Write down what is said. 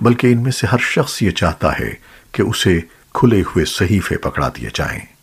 بلکہ ان میں سے ہر شخص یہ چاہتا ہے کہ اسے کھلے ہوئے صحیفے پکڑا دیے جائیں۔